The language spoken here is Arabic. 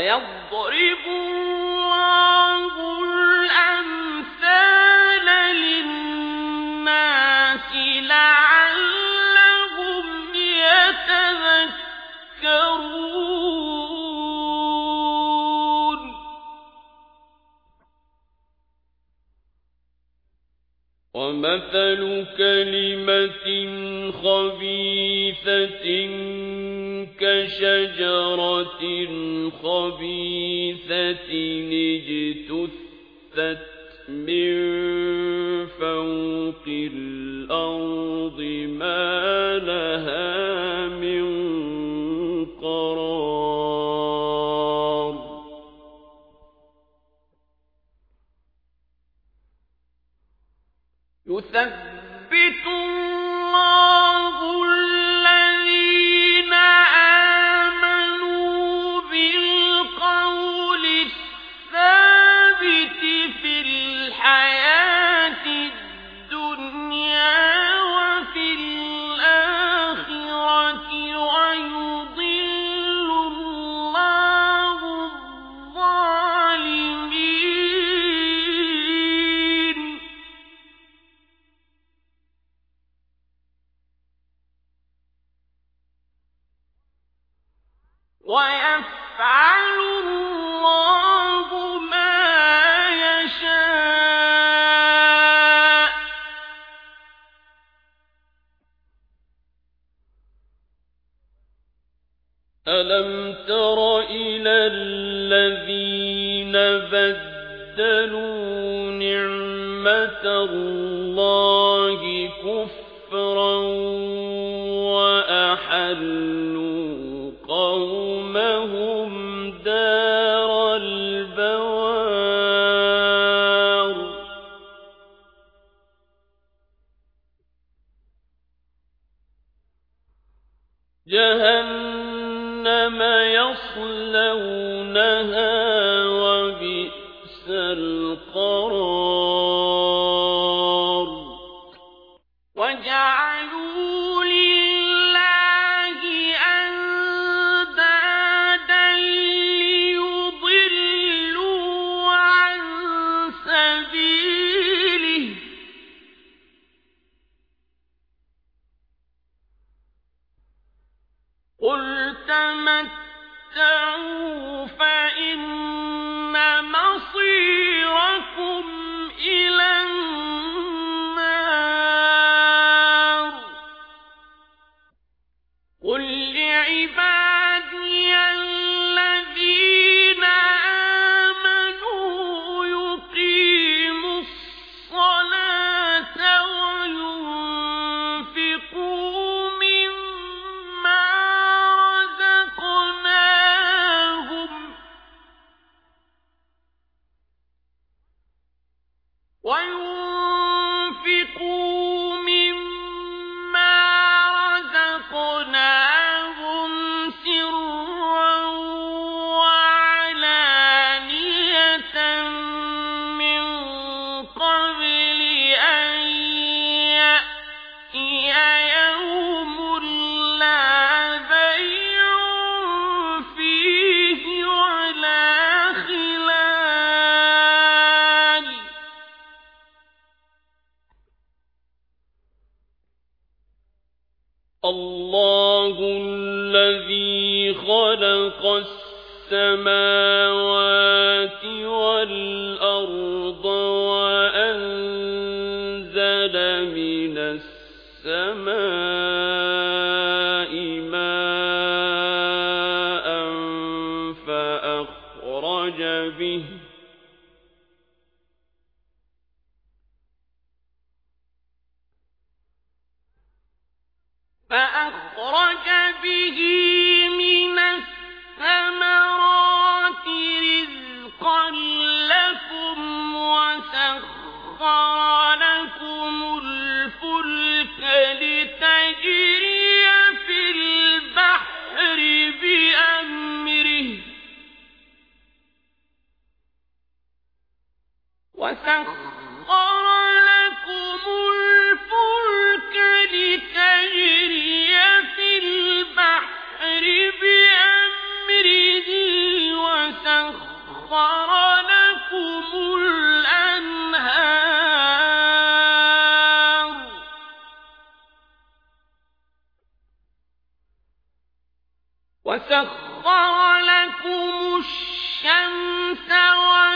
ويضرب الله الأمثال للناس لعلهم يتذكرون. ومثل كلمة خبيثة كشجرة خبيثة اجتثت من فوق الأرض ما لها من قرار. يثبت ويفعل الله ما يشاء. ألم تر إلى الذين بدلوا نعمة الله كفرا جهنم يصلونها قل تمتعوا فإن مصيركم الذي خلق السماوات والأرض وأنزل من السماء ماء فأخرج به وسخر لكم الشمس والقمر